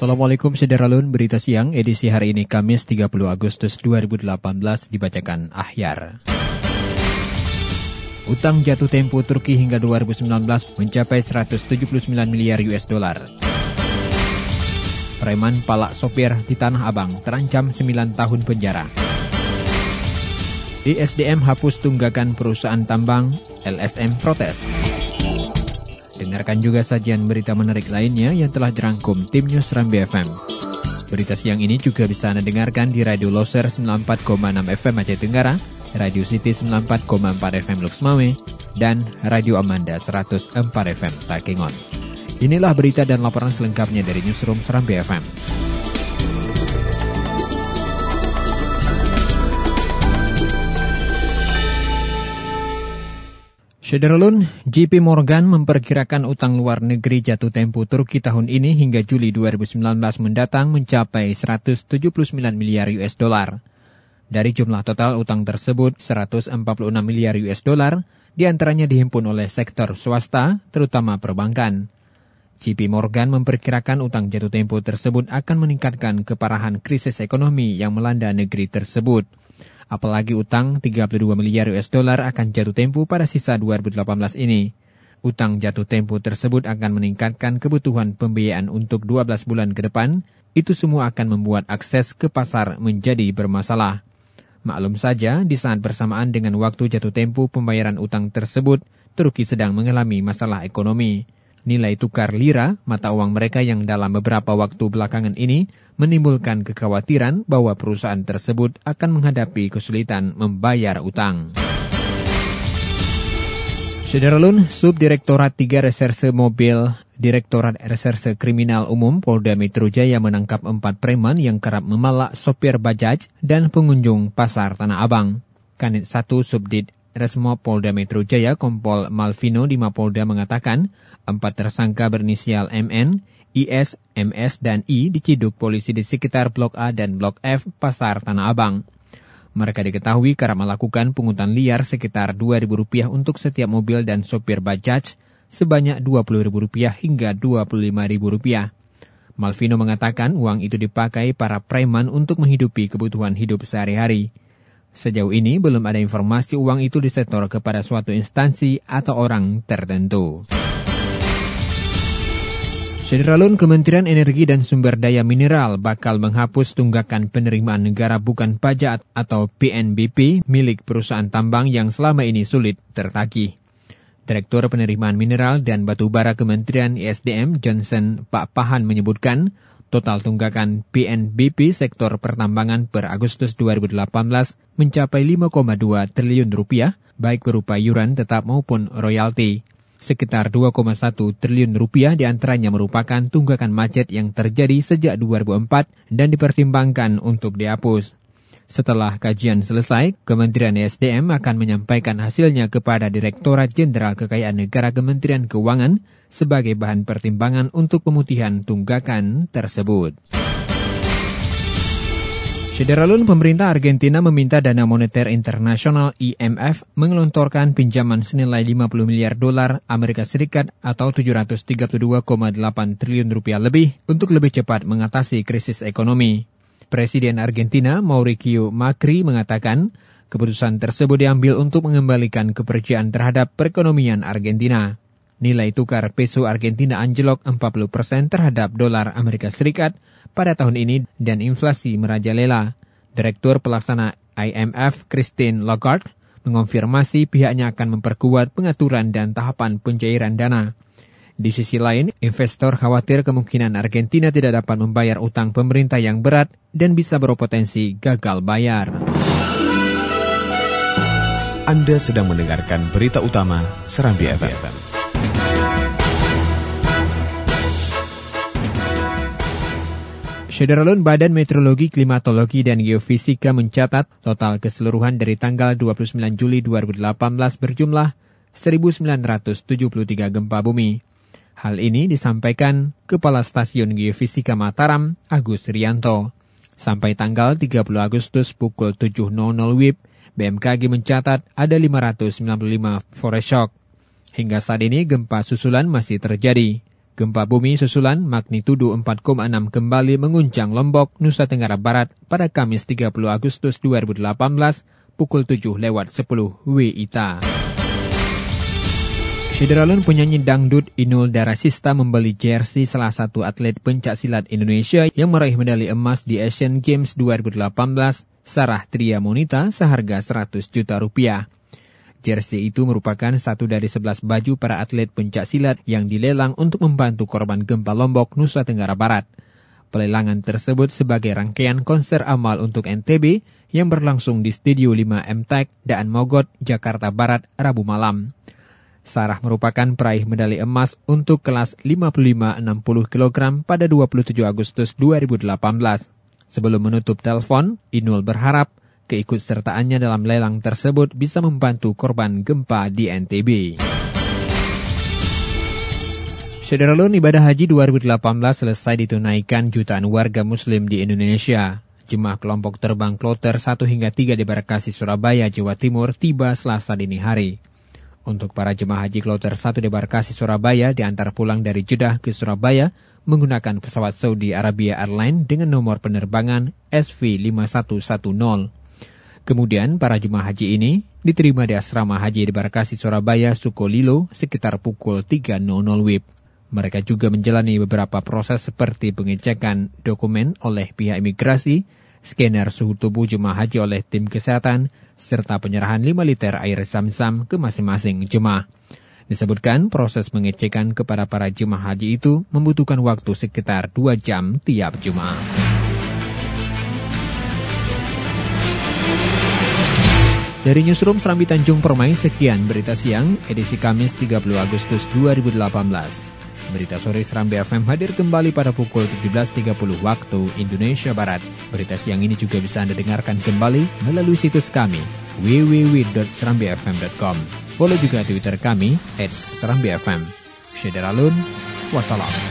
Assalamualaikum Sederalun, berita siang edisi hari ini Kamis 30 Agustus 2018 dibacakan Ahyar. Utang jatuh tempo Turki hingga 2019 mencapai 179 miliar US dollar. Preman palak sopir di Tanah Abang terancam 9 tahun penjara. ISDM hapus tunggakan perusahaan tambang, LSM protes. Dengarkan juga sajian berita menarik lainnya yang telah dirangkum tim News Rambi FM. Berita siang ini juga bisa Anda dengarkan di Radio Loser 94,6 FM Aceh Tenggara, Radio City 94,4 FM Luxmawe, dan Radio Amanda 104 FM Takengon. Inilah berita dan laporan selengkapnya dari Newsroom Serambi FM. Sederalun, JP Morgan memperkirakan utang luar negeri jatuh tempo Turki tahun ini hingga Juli 2019 mendatang mencapai 179 miliar US dollar. Dari jumlah total utang tersebut, 146 miliar US dollar di antaranya dihimpun oleh sektor swasta, terutama perbankan. JP Morgan memperkirakan utang jatuh tempo tersebut akan meningkatkan keparahan krisis ekonomi yang melanda negeri tersebut. Apalagi utang 32 miliar US dollar akan jatuh tempo pada sisa 2018 ini. Utang jatuh tempo tersebut akan meningkatkan kebutuhan pembiayaan untuk 12 bulan ke depan. Itu semua akan membuat akses ke pasar menjadi bermasalah. Maklum saja, di saat bersamaan dengan waktu jatuh tempo pembayaran utang tersebut, Turki sedang mengalami masalah ekonomi. Nilai tukar lira, mata uang mereka yang dalam beberapa waktu belakangan ini menimbulkan kekhawatiran bahwa perusahaan tersebut akan menghadapi kesulitan membayar utang. Sederalun, Subdirektorat 3 Reserse Mobil Direktorat Reserse Kriminal Umum Polda Metro Jaya menangkap empat preman yang kerap memalak sopir bajaj dan pengunjung pasar Tanah Abang. Kanit 1 Subdit Resmo Polda Metro Jaya Kompol Malvino di Mapolda mengatakan empat tersangka berinisial MN, IS, MS, dan I diciduk polisi di sekitar Blok A dan Blok F Pasar Tanah Abang. Mereka diketahui kerap melakukan pungutan liar sekitar Rp2.000 untuk setiap mobil dan sopir bajaj sebanyak Rp20.000 hingga Rp25.000. Malvino mengatakan uang itu dipakai para preman untuk menghidupi kebutuhan hidup sehari-hari. Sejauh ini belum ada informasi uang itu disetor kepada suatu instansi atau orang tertentu. Sederalun Kementerian Energi dan Sumber Daya Mineral bakal menghapus tunggakan penerimaan negara bukan pajak atau PNBP milik perusahaan tambang yang selama ini sulit tertagih. Direktur Penerimaan Mineral dan Batubara Kementerian ISDM Johnson Pak Pahan menyebutkan, total tunggakan PNBP sektor pertambangan per Agustus 2018 mencapai 5,2 triliun rupiah, baik berupa yuran tetap maupun royalti. Sekitar 2,1 triliun rupiah di antaranya merupakan tunggakan macet yang terjadi sejak 2004 dan dipertimbangkan untuk dihapus. Setelah kajian selesai, Kementerian SDM akan menyampaikan hasilnya kepada Direktorat Jenderal Kekayaan Negara Kementerian Keuangan sebagai bahan pertimbangan untuk pemutihan tunggakan tersebut. Sederalun pemerintah Argentina meminta Dana Moneter Internasional IMF mengelontorkan pinjaman senilai 50 miliar dolar Amerika Serikat atau 732,8 triliun rupiah lebih untuk lebih cepat mengatasi krisis ekonomi. Presiden Argentina Mauricio Macri mengatakan keputusan tersebut diambil untuk mengembalikan kepercayaan terhadap perekonomian Argentina. Nilai tukar peso Argentina anjlok 40% terhadap dolar Amerika Serikat pada tahun ini dan inflasi merajalela. Direktur pelaksana IMF Christine Lagarde mengonfirmasi pihaknya akan memperkuat pengaturan dan tahapan pencairan dana. Di sisi lain, investor khawatir kemungkinan Argentina tidak dapat membayar utang pemerintah yang berat dan bisa berpotensi gagal bayar. Anda sedang mendengarkan berita utama Serambi, FM. FM. Sederalun Badan Meteorologi, Klimatologi, dan Geofisika mencatat total keseluruhan dari tanggal 29 Juli 2018 berjumlah 1.973 gempa bumi. Hal ini disampaikan Kepala Stasiun Geofisika Mataram, Agus Rianto. Sampai tanggal 30 Agustus pukul 7.00 WIB, BMKG mencatat ada 595 foreshock. Hingga saat ini gempa susulan masih terjadi. Gempa bumi susulan magnitudo 4,6 kembali menguncang Lombok, Nusa Tenggara Barat pada Kamis 30 Agustus 2018 pukul 7 lewat 10 WITA. Syederalun penyanyi dangdut Inul Darasista membeli jersey salah satu atlet pencak silat Indonesia yang meraih medali emas di Asian Games 2018, Sarah Tria Monita, seharga 100 juta rupiah. Jersey itu merupakan satu dari sebelas baju para atlet pencak silat yang dilelang untuk membantu korban gempa Lombok, Nusa Tenggara Barat. Pelelangan tersebut sebagai rangkaian konser amal untuk NTB yang berlangsung di Studio 5 MTEK, Daan Mogot, Jakarta Barat, Rabu malam. Sarah merupakan peraih medali emas untuk kelas 55-60 kg pada 27 Agustus 2018. Sebelum menutup telepon, Inul berharap keikutsertaannya dalam lelang tersebut bisa membantu korban gempa di NTB. Sederalun ibadah haji 2018 selesai ditunaikan jutaan warga muslim di Indonesia. Jemaah kelompok terbang kloter 1 hingga 3 di Barkasi, Surabaya, Jawa Timur tiba selasa dini hari. Untuk para jemaah haji kloter 1 di Barkasi, Surabaya diantar pulang dari Jeddah ke Surabaya menggunakan pesawat Saudi Arabia Airlines dengan nomor penerbangan SV5110. Kemudian para jemaah haji ini diterima di asrama haji di Barkasi Surabaya Sukolilo sekitar pukul 3.00 WIB. Mereka juga menjalani beberapa proses seperti pengecekan dokumen oleh pihak imigrasi, scanner suhu tubuh jemaah haji oleh tim kesehatan, serta penyerahan 5 liter air zam-zam ke masing-masing jemaah. Disebutkan proses pengecekan kepada para jemaah haji itu membutuhkan waktu sekitar 2 jam tiap jemaah. Dari Newsroom Serambi Tanjung Permai, sekian berita siang, edisi Kamis 30 Agustus 2018. Berita sore Serambi FM hadir kembali pada pukul 17.30 waktu Indonesia Barat. Berita siang ini juga bisa Anda dengarkan kembali melalui situs kami www.serambifm.com. Follow juga Twitter kami, at Serambi FM. Syederalun, wassalam.